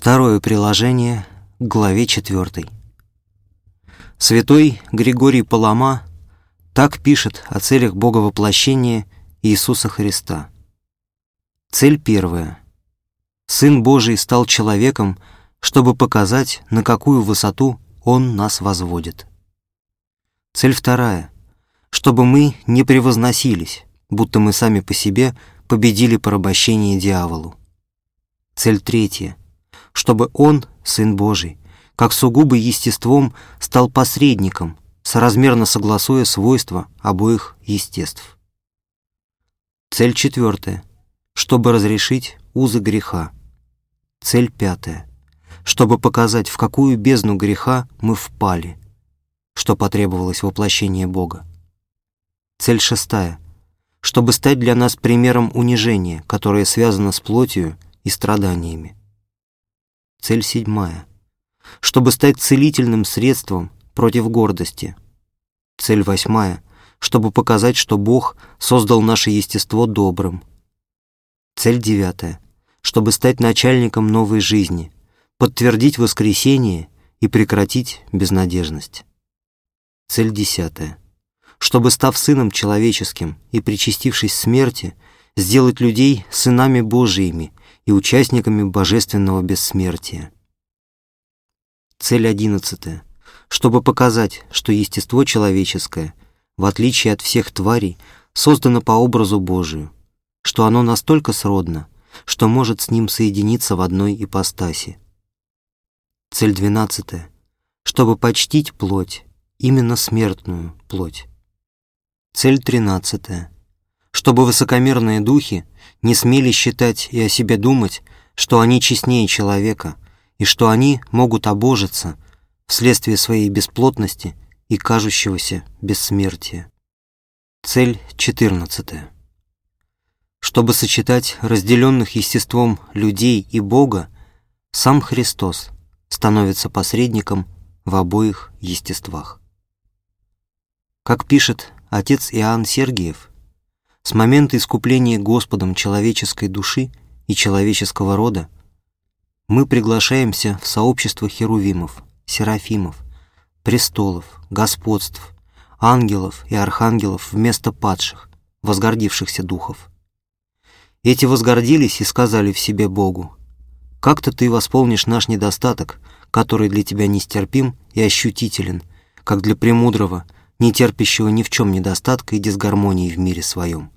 Второе приложение к главе 4. Святой Григорий Палама так пишет о целях Боговоплощения Иисуса Христа. Цель первая. Сын Божий стал человеком, чтобы показать, на какую высоту Он нас возводит. Цель вторая. Чтобы мы не превозносились, будто мы сами по себе победили порабощение дьяволу. Цель третья чтобы Он, Сын Божий, как сугубо естеством, стал посредником, соразмерно согласуя свойства обоих естеств. Цель четвертая — чтобы разрешить узы греха. Цель пятая — чтобы показать, в какую бездну греха мы впали, что потребовалось воплощение Бога. Цель шестая — чтобы стать для нас примером унижения, которое связано с плотью и страданиями. Цель седьмая. Чтобы стать целительным средством против гордости. Цель восьмая. Чтобы показать, что Бог создал наше естество добрым. Цель девятая. Чтобы стать начальником новой жизни, подтвердить воскресение и прекратить безнадежность. Цель десятая. Чтобы, став сыном человеческим и причастившись смерти, сделать людей сынами Божиими и участниками божественного бессмертия. Цель одиннадцатая. Чтобы показать, что естество человеческое, в отличие от всех тварей, создано по образу Божию, что оно настолько сродно, что может с ним соединиться в одной ипостаси. Цель двенадцатая. Чтобы почтить плоть, именно смертную плоть. Цель тринадцатая чтобы высокомерные духи не смели считать и о себе думать, что они честнее человека, и что они могут обожиться вследствие своей бесплотности и кажущегося бессмертия. Цель 14. Чтобы сочетать разделенных естеством людей и Бога, сам Христос становится посредником в обоих естествах. Как пишет отец Иоанн Сергиев, с момента искупления Господом человеческой души и человеческого рода мы приглашаемся в сообщество херувимов, серафимов, престолов, господств, ангелов и архангелов вместо падших, возгордившихся духов. Эти возгордились и сказали в себе Богу, «Как-то ты восполнишь наш недостаток, который для тебя нестерпим и ощутителен, как для премудрого, не терпящего ни в чем недостатка и дисгармонии в мире своем.